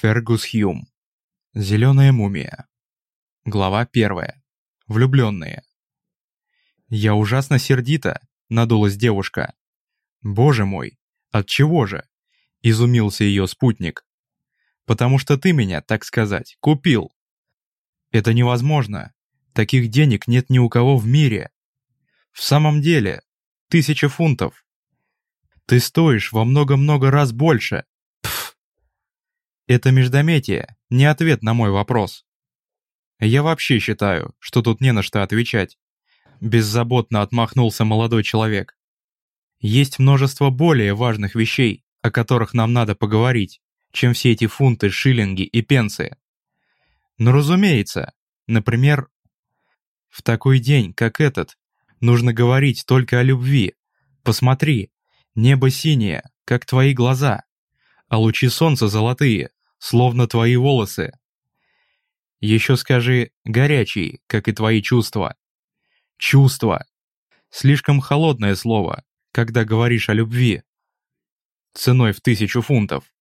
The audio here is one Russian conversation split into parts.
Фергус Хьюм. Зеленая мумия. Глава первая. Влюбленные. «Я ужасно сердита», — надулась девушка. «Боже мой, от чего же?» — изумился ее спутник. «Потому что ты меня, так сказать, купил». «Это невозможно. Таких денег нет ни у кого в мире. В самом деле, тысяча фунтов. Ты стоишь во много-много раз больше. Это междометие, не ответ на мой вопрос. Я вообще считаю, что тут не на что отвечать. Беззаботно отмахнулся молодой человек. Есть множество более важных вещей, о которых нам надо поговорить, чем все эти фунты, шиллинги и пенсы. Но разумеется, например, в такой день, как этот, нужно говорить только о любви. Посмотри, небо синее, как твои глаза, а лучи солнца золотые, словно твои волосы. Еще скажи «горячий», как и твои чувства. Чувства. Слишком холодное слово, когда говоришь о любви. Ценой в тысячу фунтов.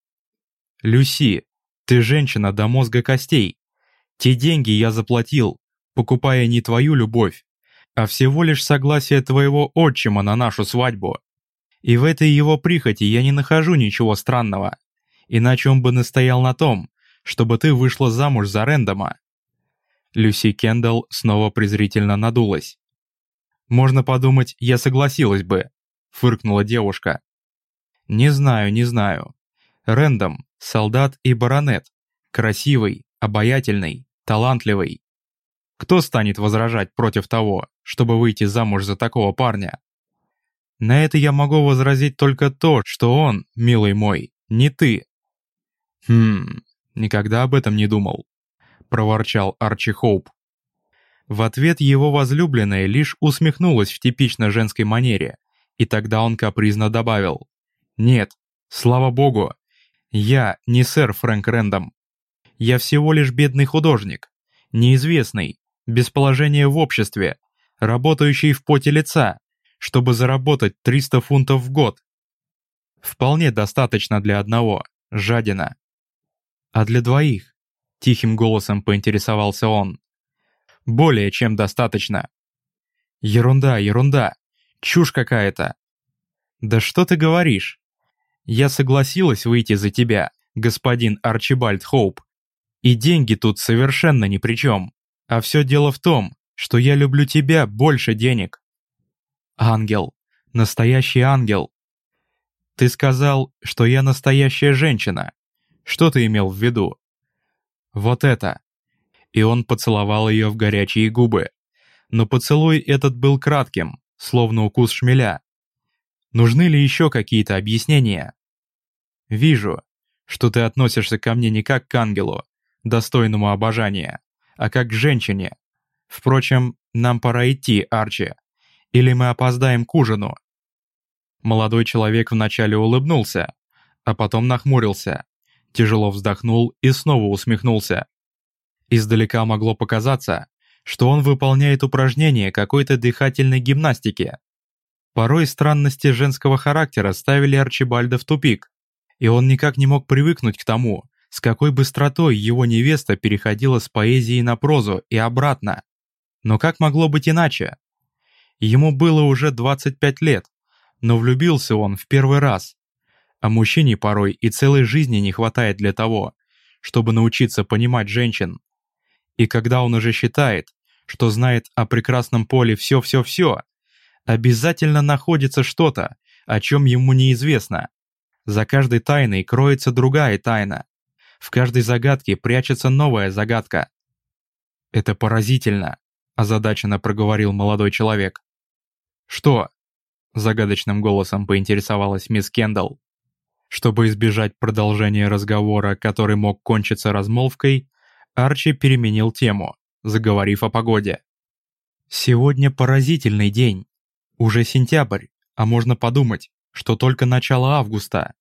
Люси, ты женщина до мозга костей. Те деньги я заплатил, покупая не твою любовь, а всего лишь согласие твоего отчима на нашу свадьбу. И в этой его прихоти я не нахожу ничего странного иначе он бы настоял на том, чтобы ты вышла замуж за Рэндома». Люси Кендалл снова презрительно надулась. «Можно подумать, я согласилась бы», — фыркнула девушка. «Не знаю, не знаю. Рэндом — солдат и баронет. Красивый, обаятельный, талантливый. Кто станет возражать против того, чтобы выйти замуж за такого парня? На это я могу возразить только то, что он, милый мой, не ты. «Хм, никогда об этом не думал», — проворчал Арчи Хоуп. В ответ его возлюбленная лишь усмехнулась в типично женской манере, и тогда он капризно добавил. «Нет, слава богу, я не сэр Фрэнк Рэндом. Я всего лишь бедный художник, неизвестный, без положения в обществе, работающий в поте лица, чтобы заработать 300 фунтов в год. Вполне достаточно для одного, жадина а для двоих?» — тихим голосом поинтересовался он. «Более чем достаточно». «Ерунда, ерунда, чушь какая-то». «Да что ты говоришь? Я согласилась выйти за тебя, господин Арчибальд Хоуп, и деньги тут совершенно ни при чем. А все дело в том, что я люблю тебя больше денег». «Ангел, настоящий ангел». «Ты сказал, что я настоящая женщина. Что ты имел в виду?» «Вот это!» И он поцеловал ее в горячие губы. Но поцелуй этот был кратким, словно укус шмеля. Нужны ли еще какие-то объяснения? «Вижу, что ты относишься ко мне не как к ангелу, достойному обожания, а как к женщине. Впрочем, нам пора идти, Арчи, или мы опоздаем к ужину». Молодой человек вначале улыбнулся, а потом нахмурился тяжело вздохнул и снова усмехнулся. Издалека могло показаться, что он выполняет упражнение какой-то дыхательной гимнастики. Порой странности женского характера ставили Арчибальда в тупик, и он никак не мог привыкнуть к тому, с какой быстротой его невеста переходила с поэзии на прозу и обратно. Но как могло быть иначе? Ему было уже 25 лет, но влюбился он в первый раз, а мужчине порой и целой жизни не хватает для того, чтобы научиться понимать женщин. И когда он уже считает, что знает о прекрасном поле все-все-все, обязательно находится что-то, о чем ему неизвестно. За каждой тайной кроется другая тайна. В каждой загадке прячется новая загадка. «Это поразительно», – озадаченно проговорил молодой человек. «Что?» – загадочным голосом поинтересовалась мисс Кендалл. Чтобы избежать продолжения разговора, который мог кончиться размолвкой, Арчи переменил тему, заговорив о погоде. «Сегодня поразительный день. Уже сентябрь, а можно подумать, что только начало августа.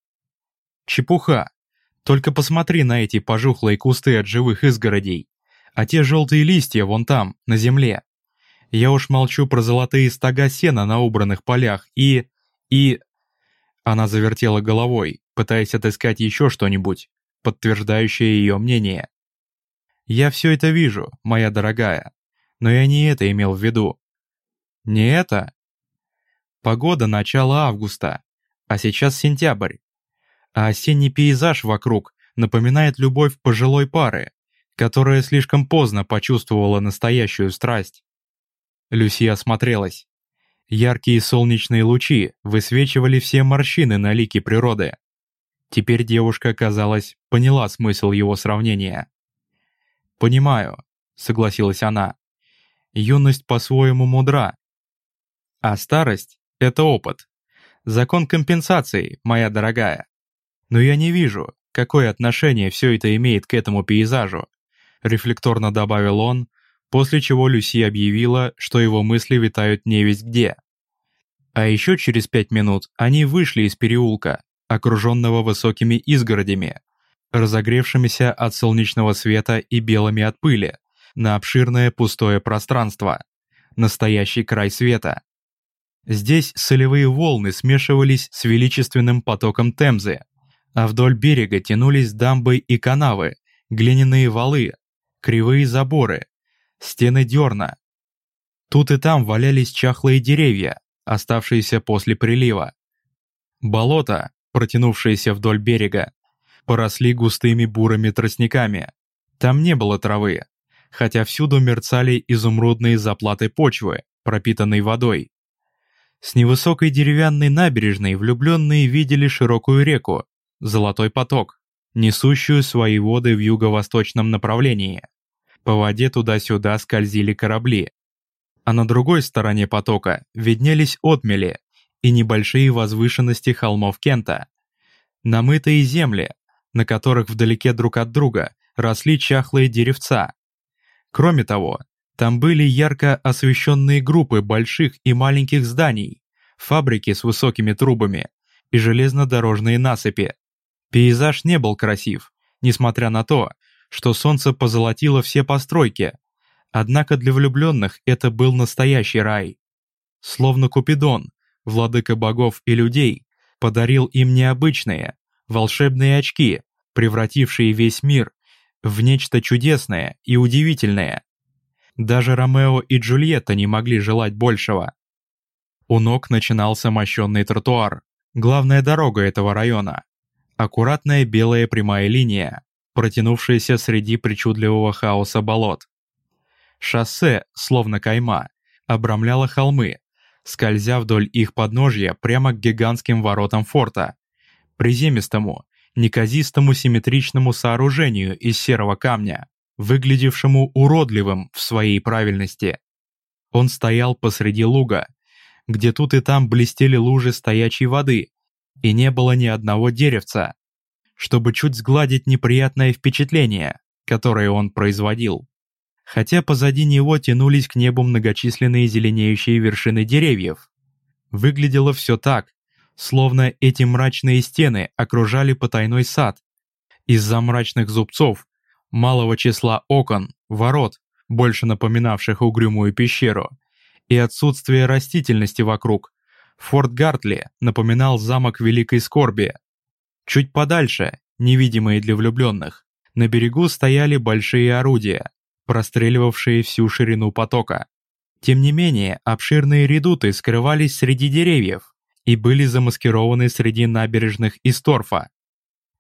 Чепуха. Только посмотри на эти пожухлые кусты от живых изгородей, а те желтые листья вон там, на земле. Я уж молчу про золотые стога сена на убранных полях и... и... Она завертела головой, пытаясь отыскать еще что-нибудь, подтверждающая ее мнение. «Я все это вижу, моя дорогая, но я не это имел в виду». «Не это?» Погода начала августа, а сейчас сентябрь. А осенний пейзаж вокруг напоминает любовь пожилой пары, которая слишком поздно почувствовала настоящую страсть. Люси осмотрелась. Яркие солнечные лучи высвечивали все морщины на лике природы. Теперь девушка, казалось, поняла смысл его сравнения. «Понимаю», — согласилась она. «Юность по-своему мудра. А старость — это опыт. Закон компенсации, моя дорогая. Но я не вижу, какое отношение все это имеет к этому пейзажу», — рефлекторно добавил он, после чего Люси объявила, что его мысли витают не весь где. А еще через пять минут они вышли из переулка, окруженного высокими изгородями, разогревшимися от солнечного света и белыми от пыли, на обширное пустое пространство. Настоящий край света. Здесь солевые волны смешивались с величественным потоком Темзы, а вдоль берега тянулись дамбы и канавы, глиняные валы, кривые заборы, стены дерна. Тут и там валялись чахлые деревья, оставшиеся после прилива. Болото, протянувшиеся вдоль берега, поросли густыми бурыми тростниками. Там не было травы, хотя всюду мерцали изумрудные заплаты почвы, пропитанной водой. С невысокой деревянной набережной влюбленные видели широкую реку, Золотой поток, несущую свои воды в юго-восточном направлении. По воде туда-сюда скользили корабли. А на другой стороне потока виднелись отмели и небольшие возвышенности холмов Кента. Намытые земли, на которых вдалеке друг от друга росли чахлые деревца. Кроме того, там были ярко освещенные группы больших и маленьких зданий, фабрики с высокими трубами и железнодорожные насыпи. Пейзаж не был красив, несмотря на то, что солнце позолотило все постройки, однако для влюбленных это был настоящий рай. Словно Купидон, владыка богов и людей, подарил им необычные, волшебные очки, превратившие весь мир в нечто чудесное и удивительное. Даже Ромео и Джульетта не могли желать большего. У ног начинался мощенный тротуар, главная дорога этого района. Аккуратная белая прямая линия, протянувшаяся среди причудливого хаоса болот. Шоссе, словно кайма, обрамляло холмы, скользя вдоль их подножья прямо к гигантским воротам форта, приземистому, неказистому симметричному сооружению из серого камня, выглядевшему уродливым в своей правильности. Он стоял посреди луга, где тут и там блестели лужи стоячей воды, и не было ни одного деревца, чтобы чуть сгладить неприятное впечатление, которое он производил. Хотя позади него тянулись к небу многочисленные зеленеющие вершины деревьев. Выглядело все так, словно эти мрачные стены окружали потайной сад. Из-за мрачных зубцов, малого числа окон, ворот, больше напоминавших угрюмую пещеру, и отсутствие растительности вокруг, Форт Гартли напоминал замок Великой Скорби. Чуть подальше, невидимые для влюбленных, на берегу стояли большие орудия, простреливавшие всю ширину потока. Тем не менее, обширные редуты скрывались среди деревьев, и были замаскированы среди набережных из торфа.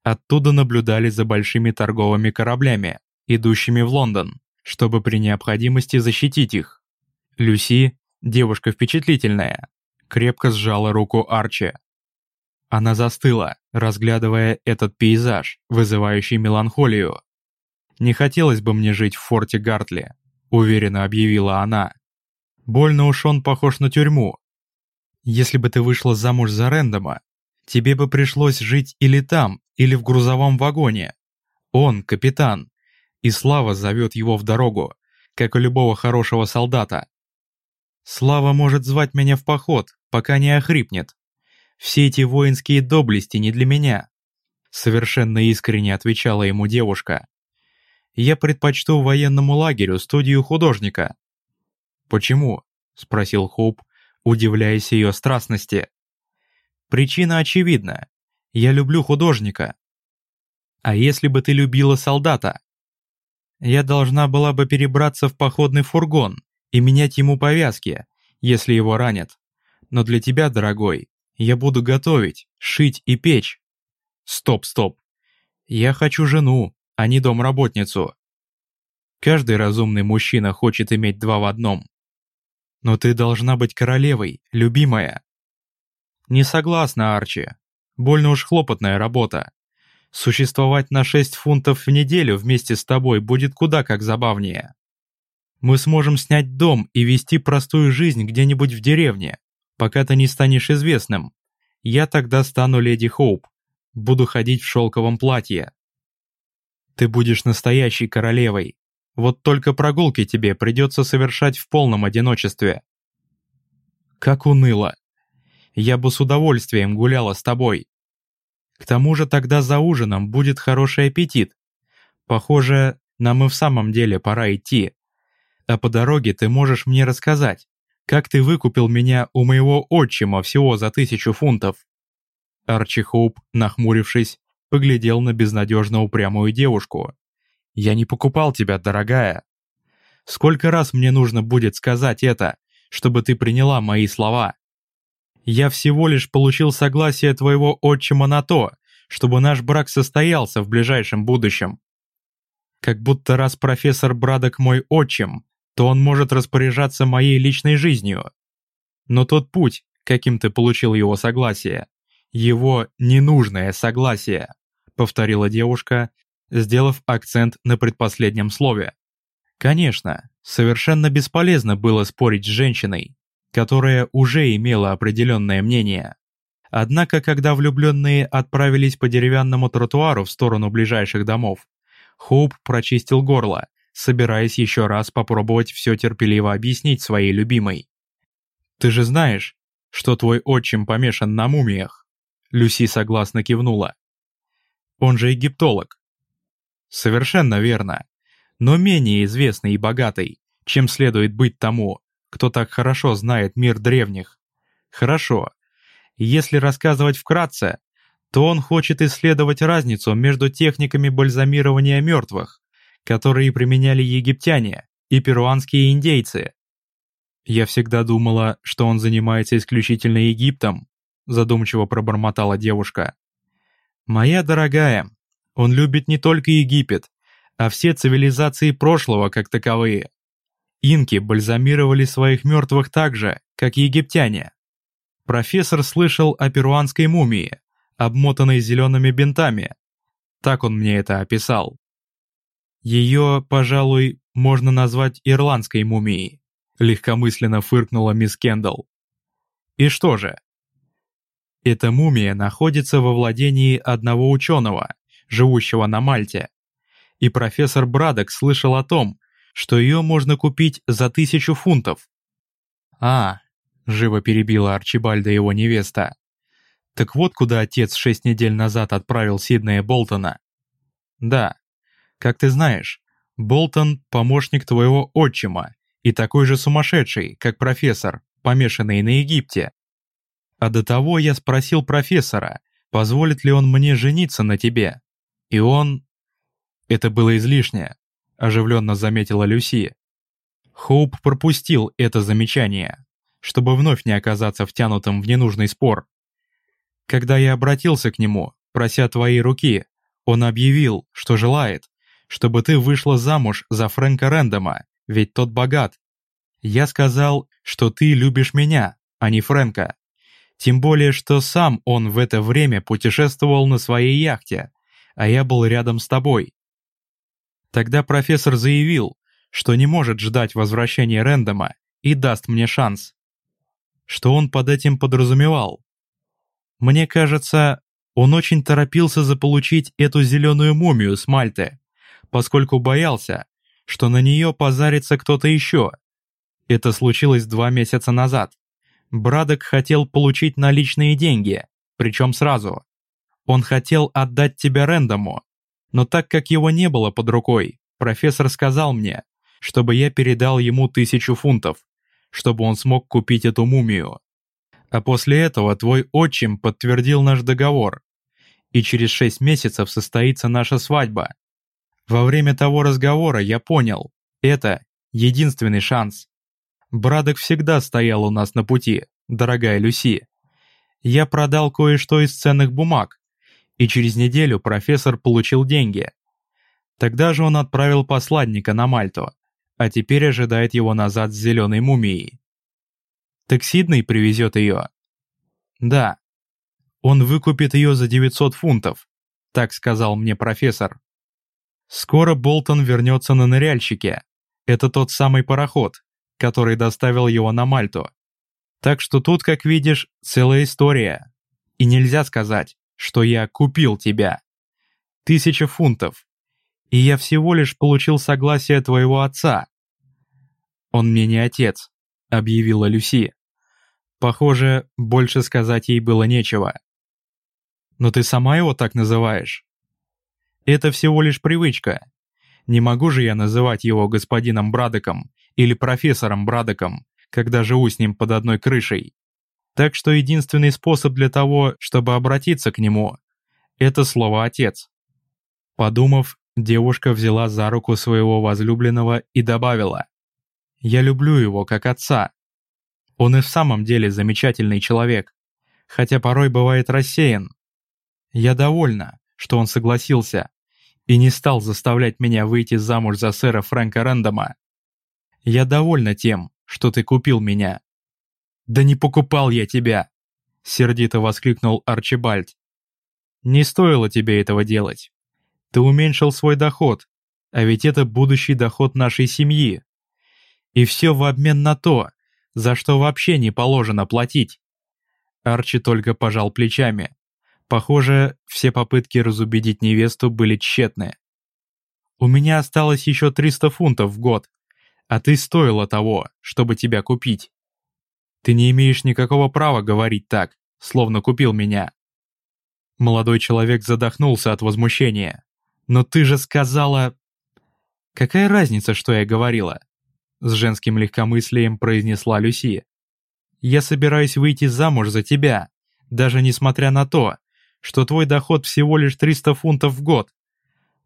Оттуда наблюдали за большими торговыми кораблями, идущими в Лондон, чтобы при необходимости защитить их. Люси, девушка впечатлительная, крепко сжала руку Арчи. Она застыла, разглядывая этот пейзаж, вызывающий меланхолию. «Не хотелось бы мне жить в форте Гартли», — уверенно объявила она. «Больно уж он похож на тюрьму, если бы ты вышла замуж за Рэндома, тебе бы пришлось жить или там, или в грузовом вагоне. Он капитан, и Слава зовет его в дорогу, как и любого хорошего солдата. Слава может звать меня в поход, пока не охрипнет. Все эти воинские доблести не для меня. Совершенно искренне отвечала ему девушка. Я предпочту военному лагерю студию художника. Почему? Спросил Хоуп, удивляясь ее страстности. Причина очевидна. Я люблю художника. А если бы ты любила солдата? Я должна была бы перебраться в походный фургон и менять ему повязки, если его ранят. Но для тебя, дорогой, я буду готовить, шить и печь. Стоп, стоп. Я хочу жену, а не домработницу. Каждый разумный мужчина хочет иметь два в одном. Но ты должна быть королевой, любимая. Не согласна, Арчи. Больно уж хлопотная работа. Существовать на 6 фунтов в неделю вместе с тобой будет куда как забавнее. Мы сможем снять дом и вести простую жизнь где-нибудь в деревне, пока ты не станешь известным. Я тогда стану леди Хоуп. Буду ходить в шелковом платье. Ты будешь настоящей королевой. Вот только прогулки тебе придется совершать в полном одиночестве. Как уныло. Я бы с удовольствием гуляла с тобой. К тому же тогда за ужином будет хороший аппетит. Похоже, нам и в самом деле пора идти. А по дороге ты можешь мне рассказать, как ты выкупил меня у моего отчима всего за тысячу фунтов». Арчи Хоуп, нахмурившись, поглядел на безнадежно упрямую девушку. «Я не покупал тебя, дорогая. Сколько раз мне нужно будет сказать это, чтобы ты приняла мои слова?» Я всего лишь получил согласие твоего отчима на то, чтобы наш брак состоялся в ближайшем будущем. Как будто раз профессор Брадок мой отчим, то он может распоряжаться моей личной жизнью. Но тот путь, каким ты получил его согласие, его ненужное согласие, повторила девушка, сделав акцент на предпоследнем слове. Конечно, совершенно бесполезно было спорить с женщиной, которая уже имела определенное мнение. Однако, когда влюбленные отправились по деревянному тротуару в сторону ближайших домов, Хоуп прочистил горло, собираясь еще раз попробовать все терпеливо объяснить своей любимой. «Ты же знаешь, что твой отчим помешан на мумиях?» Люси согласно кивнула. «Он же египтолог». «Совершенно верно, но менее известный и богатый, чем следует быть тому, кто так хорошо знает мир древних. Хорошо. Если рассказывать вкратце, то он хочет исследовать разницу между техниками бальзамирования мертвых, которые применяли египтяне и перуанские индейцы. Я всегда думала, что он занимается исключительно Египтом, задумчиво пробормотала девушка. Моя дорогая, он любит не только Египет, а все цивилизации прошлого как таковые. Инки бальзамировали своих мертвых так же, как египтяне. Профессор слышал о перуанской мумии, обмотанной зелеными бинтами. Так он мне это описал. Ее, пожалуй, можно назвать ирландской мумией, легкомысленно фыркнула мисс Кендалл. И что же? Эта мумия находится во владении одного ученого, живущего на Мальте. И профессор Брадок слышал о том, что ее можно купить за тысячу фунтов. «А», — живо перебила Арчибальда его невеста. «Так вот куда отец шесть недель назад отправил Сиднея Болтона». «Да. Как ты знаешь, Болтон — помощник твоего отчима и такой же сумасшедший, как профессор, помешанный на Египте. А до того я спросил профессора, позволит ли он мне жениться на тебе. И он... Это было излишнее оживленно заметила Люси. Хоуп пропустил это замечание, чтобы вновь не оказаться втянутым в ненужный спор. Когда я обратился к нему, прося твоей руки, он объявил, что желает, чтобы ты вышла замуж за Фрэнка Рэндома, ведь тот богат. Я сказал, что ты любишь меня, а не Фрэнка. Тем более, что сам он в это время путешествовал на своей яхте, а я был рядом с тобой. Тогда профессор заявил, что не может ждать возвращения Рэндома и даст мне шанс. Что он под этим подразумевал? Мне кажется, он очень торопился заполучить эту зеленую мумию с Мальты, поскольку боялся, что на нее позарится кто-то еще. Это случилось два месяца назад. Брадок хотел получить наличные деньги, причем сразу. Он хотел отдать тебя Рэндому, но так как его не было под рукой, профессор сказал мне, чтобы я передал ему тысячу фунтов, чтобы он смог купить эту мумию. А после этого твой отчим подтвердил наш договор. и через шесть месяцев состоится наша свадьба. Во время того разговора я понял, это единственный шанс. Брадок всегда стоял у нас на пути, дорогая Люси. Я продал кое-что из ценных бумаг, и через неделю профессор получил деньги. Тогда же он отправил посланника на Мальту, а теперь ожидает его назад с зеленой мумией. Так Сидней привезет ее? Да. Он выкупит ее за 900 фунтов, так сказал мне профессор. Скоро Болтон вернется на ныряльщике. Это тот самый пароход, который доставил его на Мальту. Так что тут, как видишь, целая история. И нельзя сказать, что я купил тебя. Тысяча фунтов и я всего лишь получил согласие твоего отца». «Он мне не отец», — объявила Люси. Похоже, больше сказать ей было нечего. «Но ты сама его так называешь?» «Это всего лишь привычка. Не могу же я называть его господином Брадоком или профессором Брадоком, когда живу с ним под одной крышей. Так что единственный способ для того, чтобы обратиться к нему, это слово «отец». Подумав, Девушка взяла за руку своего возлюбленного и добавила. «Я люблю его как отца. Он и в самом деле замечательный человек, хотя порой бывает рассеян. Я довольна, что он согласился и не стал заставлять меня выйти замуж за сэра Фрэнка Рэндома. Я довольна тем, что ты купил меня». «Да не покупал я тебя!» — сердито воскликнул Арчибальд. «Не стоило тебе этого делать. Ты уменьшил свой доход, а ведь это будущий доход нашей семьи. И все в обмен на то, за что вообще не положено платить. Арчи только пожал плечами. Похоже, все попытки разубедить невесту были тщетны. «У меня осталось еще 300 фунтов в год, а ты стоила того, чтобы тебя купить. Ты не имеешь никакого права говорить так, словно купил меня». Молодой человек задохнулся от возмущения. «Но ты же сказала...» «Какая разница, что я говорила?» С женским легкомыслием произнесла Люси. «Я собираюсь выйти замуж за тебя, даже несмотря на то, что твой доход всего лишь 300 фунтов в год.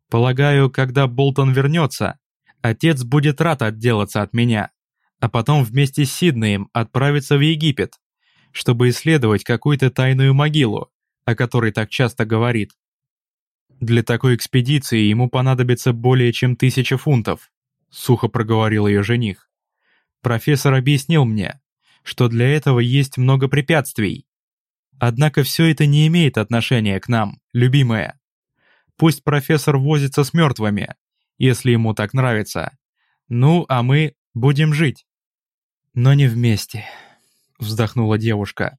Полагаю, когда Болтон вернется, отец будет рад отделаться от меня, а потом вместе с Сиднеем отправиться в Египет, чтобы исследовать какую-то тайную могилу, о которой так часто говорит. Для такой экспедиции ему понадобится более чем тысяча фунтов», — сухо проговорил ее жених. «Профессор объяснил мне, что для этого есть много препятствий. Однако все это не имеет отношения к нам, любимая. Пусть профессор возится с мертвыми, если ему так нравится. Ну, а мы будем жить». «Но не вместе», — вздохнула девушка.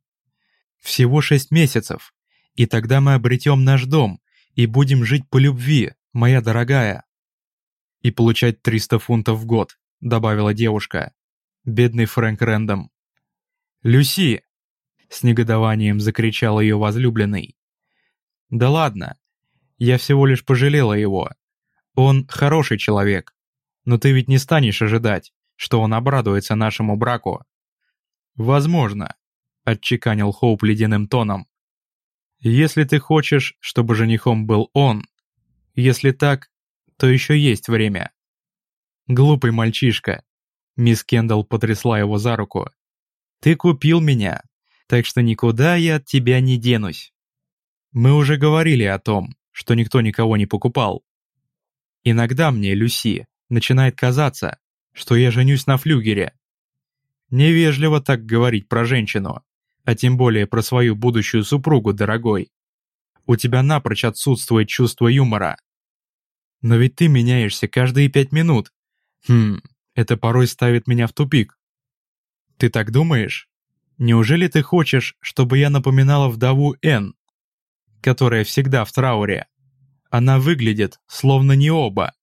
«Всего шесть месяцев, и тогда мы обретем наш дом, и будем жить по любви, моя дорогая». «И получать 300 фунтов в год», — добавила девушка. Бедный Фрэнк Рэндом. «Люси!» — с негодованием закричал ее возлюбленный. «Да ладно, я всего лишь пожалела его. Он хороший человек, но ты ведь не станешь ожидать, что он обрадуется нашему браку». «Возможно», — отчеканил Хоуп ледяным тоном. Если ты хочешь, чтобы женихом был он, если так, то еще есть время. Глупый мальчишка. Мисс Кендалл потрясла его за руку. Ты купил меня, так что никуда я от тебя не денусь. Мы уже говорили о том, что никто никого не покупал. Иногда мне, Люси, начинает казаться, что я женюсь на флюгере. Невежливо так говорить про женщину а тем более про свою будущую супругу, дорогой. У тебя напрочь отсутствует чувство юмора. Но ведь ты меняешься каждые пять минут. Хм, это порой ставит меня в тупик. Ты так думаешь? Неужели ты хочешь, чтобы я напоминала вдову Н, которая всегда в трауре? Она выглядит, словно не оба.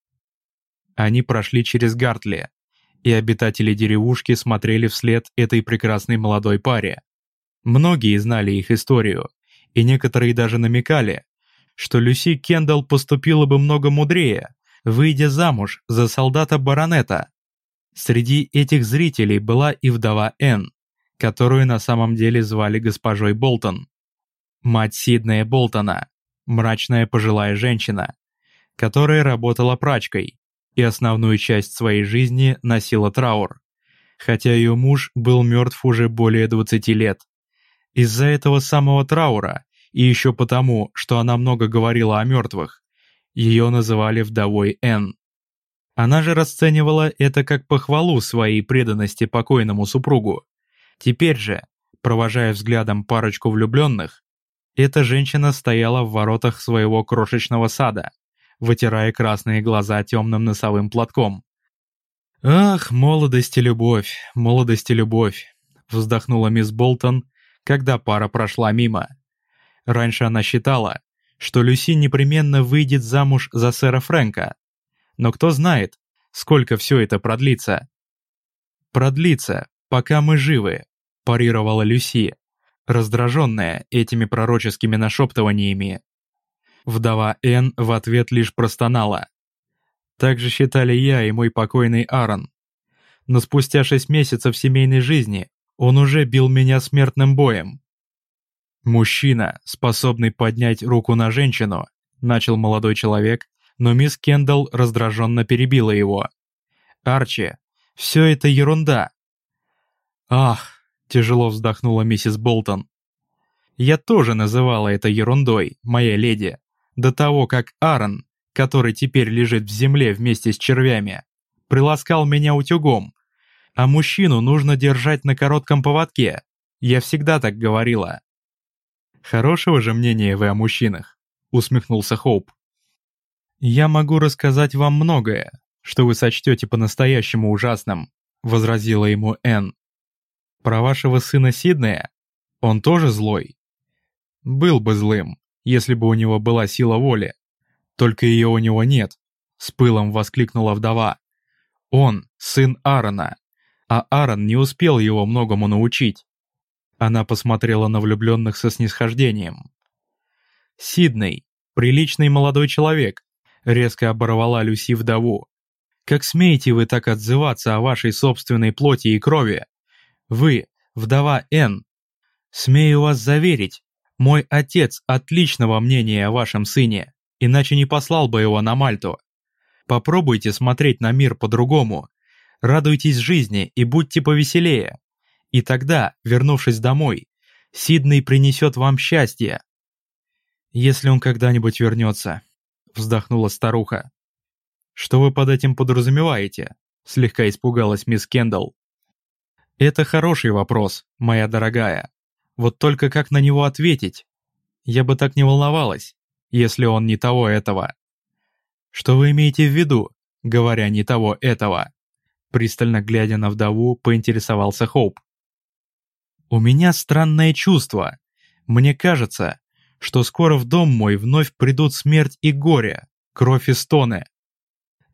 Они прошли через Гартли, и обитатели деревушки смотрели вслед этой прекрасной молодой паре. Многие знали их историю, и некоторые даже намекали, что Люси Кендалл поступила бы много мудрее, выйдя замуж за солдата-баронета. Среди этих зрителей была и вдова Энн, которую на самом деле звали госпожой Болтон. Мать Сиднея Болтона, мрачная пожилая женщина, которая работала прачкой и основную часть своей жизни носила траур, хотя ее муж был мертв уже более 20 лет. Из-за этого самого траура и еще потому, что она много говорила о мертвых, ее называли вдовой Н. Она же расценивала это как похвалу своей преданности покойному супругу. Теперь же, провожая взглядом парочку влюбленных, эта женщина стояла в воротах своего крошечного сада, вытирая красные глаза темным носовым платком. «Ах, молодость и любовь, молодость и любовь!» вздохнула мисс Болтон, когда пара прошла мимо. Раньше она считала, что Люси непременно выйдет замуж за сэра Фрэнка. Но кто знает, сколько все это продлится. «Продлится, пока мы живы», – парировала Люси, раздраженная этими пророческими нашептываниями. Вдова Н в ответ лишь простонала. Так же считали я и мой покойный Аарон. Но спустя шесть месяцев семейной жизни он уже бил меня смертным боем. «Мужчина, способный поднять руку на женщину», — начал молодой человек, но мисс Кендалл раздраженно перебила его. «Арчи, все это ерунда». «Ах», — тяжело вздохнула миссис Болтон. «Я тоже называла это ерундой, моя леди, до того, как Аарон, который теперь лежит в земле вместе с червями, приласкал меня утюгом. А мужчину нужно держать на коротком поводке. Я всегда так говорила. Хорошего же мнения вы о мужчинах, усмехнулся Хоуп. Я могу рассказать вам многое, что вы сочтете по-настоящему ужасным, возразила ему Энн. Про вашего сына Сиднея? Он тоже злой? Был бы злым, если бы у него была сила воли. Только ее у него нет, с пылом воскликнула вдова. Он сын Аарона, а Аарон не успел его многому научить. Она посмотрела на влюбленных со снисхождением. «Сидней, приличный молодой человек», — резко оборвала Люси вдову. «Как смеете вы так отзываться о вашей собственной плоти и крови? Вы, вдова Н. Смею вас заверить, мой отец отличного мнения о вашем сыне, иначе не послал бы его на Мальту. Попробуйте смотреть на мир по-другому. Радуйтесь жизни и будьте повеселее. И тогда, вернувшись домой, Сидней принесет вам счастье. Если он когда-нибудь вернется, вздохнула старуха. Что вы под этим подразумеваете? Слегка испугалась мисс Кендалл. Это хороший вопрос, моя дорогая. Вот только как на него ответить? Я бы так не волновалась, если он не того этого. Что вы имеете в виду, говоря не того этого? Пристально глядя на вдову, поинтересовался Хоуп. У меня странное чувство. Мне кажется, что скоро в дом мой вновь придут смерть и горе, кровь и стоны.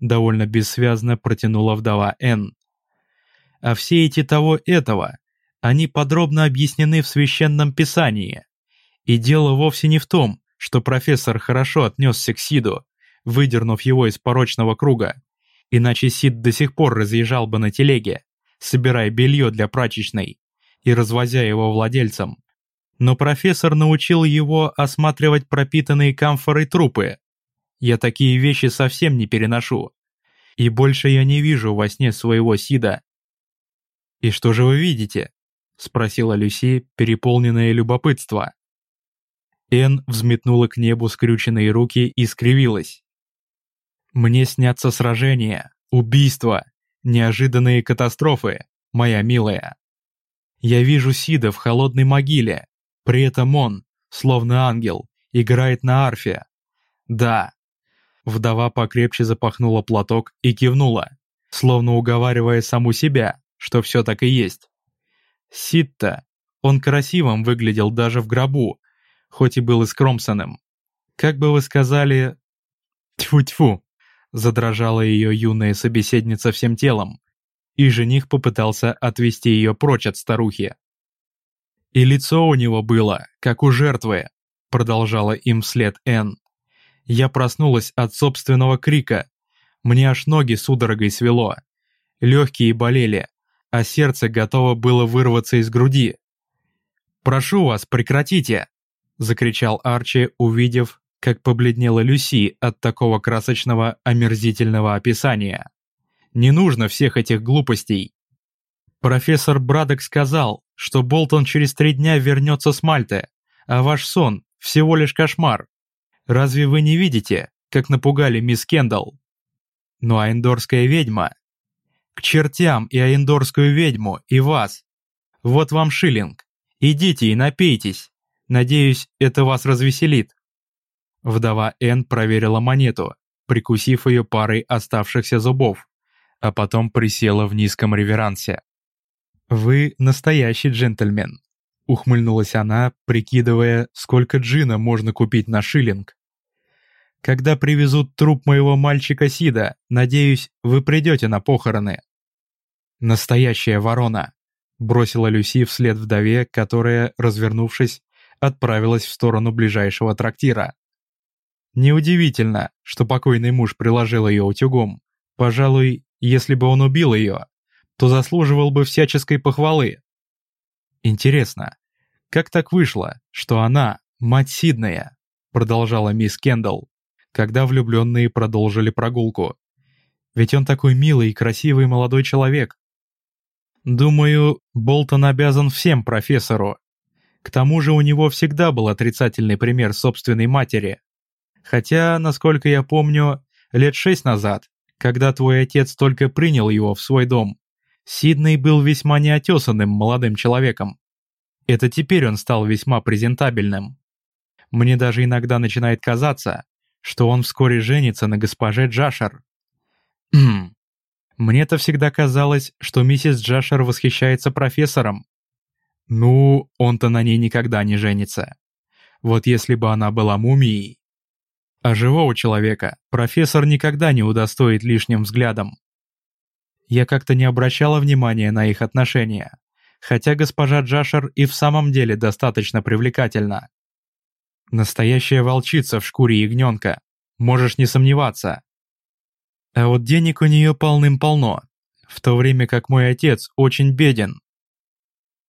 Довольно бессвязно протянула вдова Н. А все эти того этого они подробно объяснены в Священном Писании. И дело вовсе не в том, что профессор хорошо отнесся к Сиду, выдернув его из порочного круга. Иначе Сид до сих пор разъезжал бы на телеге, собирая белье для прачечной и развозя его владельцам. Но профессор научил его осматривать пропитанные камфорой трупы. Я такие вещи совсем не переношу. И больше я не вижу во сне своего Сида. «И что же вы видите?» — спросила Люси, переполненная любопытство. Эн взметнула к небу скрюченные руки и скривилась. «Мне снятся сражения, убийства, неожиданные катастрофы, моя милая. Я вижу Сида в холодной могиле, при этом он, словно ангел, играет на арфе. Да». Вдова покрепче запахнула платок и кивнула, словно уговаривая саму себя, что все так и есть. Ситта, он красивым выглядел даже в гробу, хоть и был и. Как бы вы сказали... Тьфу-тьфу, задрожала ее юная собеседница всем телом, и жених попытался отвести ее прочь от старухи. И лицо у него было, как у жертвы, продолжала им вслед Энн. Я проснулась от собственного крика. Мне аж ноги судорогой свело. Легкие болели, а сердце готово было вырваться из груди. «Прошу вас, прекратите!» — закричал Арчи, увидев, как побледнела Люси от такого красочного омерзительного описания. Не нужно всех этих глупостей. Профессор Брадок сказал, что Болтон через три дня вернется с Мальты, а ваш сон – всего лишь кошмар. Разве вы не видите, как напугали мисс Кендалл? Ну а эндорская ведьма? К чертям и аэндорскую ведьму, и вас. Вот вам шиллинг. Идите и напейтесь. Надеюсь, это вас развеселит. Вдова Н проверила монету, прикусив ее парой оставшихся зубов, а потом присела в низком реверансе. «Вы настоящий джентльмен», — ухмыльнулась она, прикидывая, сколько джина можно купить на шиллинг. «Когда привезут труп моего мальчика Сида, надеюсь, вы придете на похороны». «Настоящая ворона», — бросила Люси вслед вдове, которая, развернувшись, отправилась в сторону ближайшего трактира. Неудивительно, что покойный муж приложил ее утюгом. Пожалуй, если бы он убил ее, то заслуживал бы всяческой похвалы. Интересно, как так вышло, что она, мать Сиднея, продолжала мисс Кендалл, когда влюбленные продолжили прогулку. Ведь он такой милый и красивый молодой человек. Думаю, Болтон обязан всем профессору. К тому же у него всегда был отрицательный пример собственной матери. Хотя, насколько я помню, лет шесть назад, когда твой отец только принял его в свой дом, Сидней был весьма неотесанным молодым человеком. Это теперь он стал весьма презентабельным. Мне даже иногда начинает казаться, что он вскоре женится на госпоже Джашер. Мне-то всегда казалось, что миссис Джашер восхищается профессором. Ну, он-то на ней никогда не женится. Вот если бы она была мумией. А живого человека профессор никогда не удостоит лишним взглядом. Я как-то не обращала внимания на их отношения, хотя госпожа Джашер и в самом деле достаточно привлекательна. Настоящая волчица в шкуре ягненка, можешь не сомневаться. А вот денег у нее полным-полно, в то время как мой отец очень беден.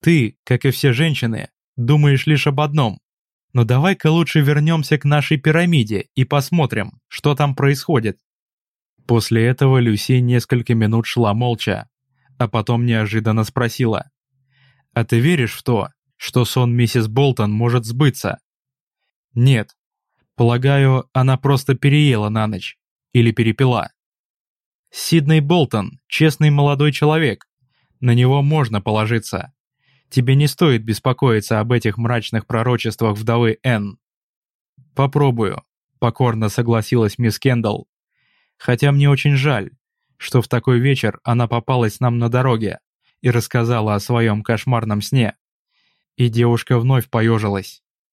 Ты, как и все женщины, думаешь лишь об одном. Но давай-ка лучше вернемся к нашей пирамиде и посмотрим, что там происходит. После этого Люси несколько минут шла молча, а потом неожиданно спросила. «А ты веришь в то, что сон миссис Болтон может сбыться?» «Нет. Полагаю, она просто переела на ночь. Или перепила». «Сидней Болтон — честный молодой человек. На него можно положиться. Тебе не стоит беспокоиться об этих мрачных пророчествах вдовы Н». «Попробую», — покорно согласилась мисс Кендалл. Хотя мне очень жаль, что в такой вечер она попалась нам на дороге и рассказала о своем кошмарном сне. И девушка вновь поежилась.